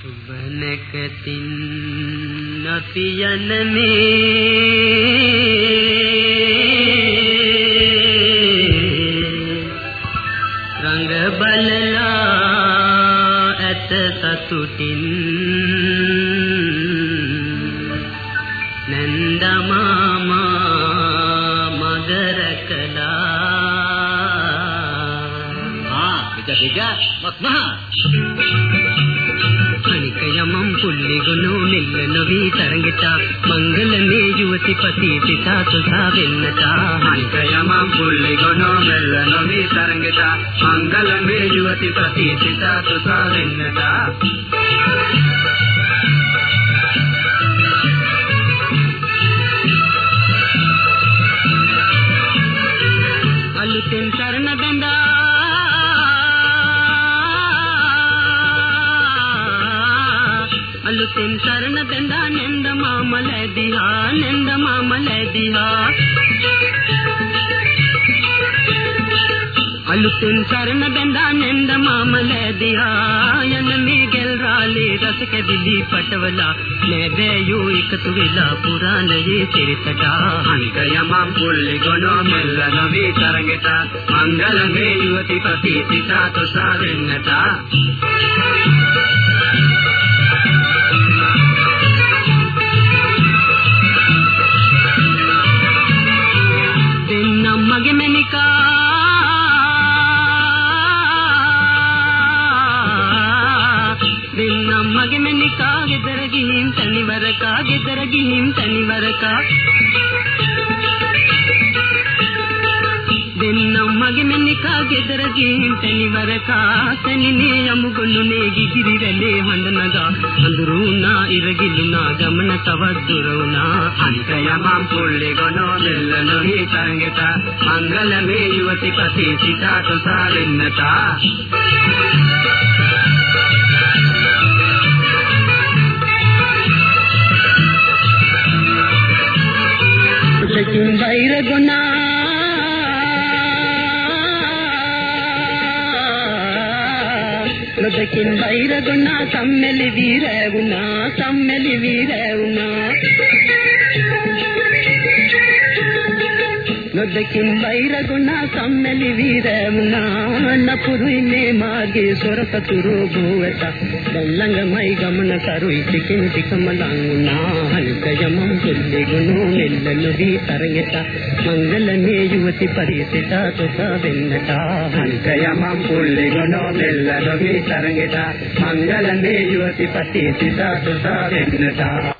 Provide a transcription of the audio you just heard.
සුබනකතින් අපි යන මේ රංග බලලා ඇත සතුටින්. නන්දමාමා මගරකලා. ආ පිට පිට මත්මහා මංගලමේ යුවතිපති සිතා සුසා වෙන්නට අනික යමම් පුල්ලි ගොනෝ මෙල්ල නොවි තරඟට මංගලමේ යුවතිපති සිතා සුසා වෙන්නට අලුතෙන් සරණ බඳා නෙන්ද මාමලැදිහා නෙන්ද මාමලැදිහා අලුතෙන් සරණ බඳා නෙන්ද මාමලැදිහා යන මේ ගෙල් රාලේ රස කැදිලි පටවලා නෑදෑයෝ එකතු වෙලා පුරාණයේ සිරිතට අනික යමම් පුල්ලි ගොනෝ මෙල්ල නොවි තරඟට. මංගලමේ යුවතිපති සිතා සුසා වෙන්නට මගේ මැනිකා. දෙන්නම් මගේ මැනිකා ගෙදර ගිහින් තනිවරකා ගෙදර ගිහින් තනිවරකා. දෙන්නම් මගේ මැනිකා ගෙදර ගිහින් තනිවරකා තනිනේ යමු ගොනුනේ ගිගිරි රැළේ හඬ නගා අඳුරුණා ඉරගිලුණා ගමන තවත් දුර වුණා. අනික යමම් පුල්ලි ගොනෝ මෙල්ල නොවි තරඟට මංගලමේ යුවතිපති සිතා සුසා ගුණා ලොදකින් වෛර ගුණා සම්මෙලි වීර නොදකින් වෛර ගුණා සම්මෙලි වීර වුණා. නපුරුයි මේ මාගේ සොරපතුරු බෝවත දැන් ළඟමයි ගමන කරුයි ටිකින් ටිකම ලං වුණා. හනික යමම් පුල්ලි ගුණෝ නෙල්ල නොවි තරගෙට මංගලමේ යුවති පරිසිත තොසා වෙන්නට. අනික යමම් පුල්ලි ගොනෝ මෙල්ල නොවි තරඟට මංගලමේ යුවතිපති සිතා සුසා වෙන්නට.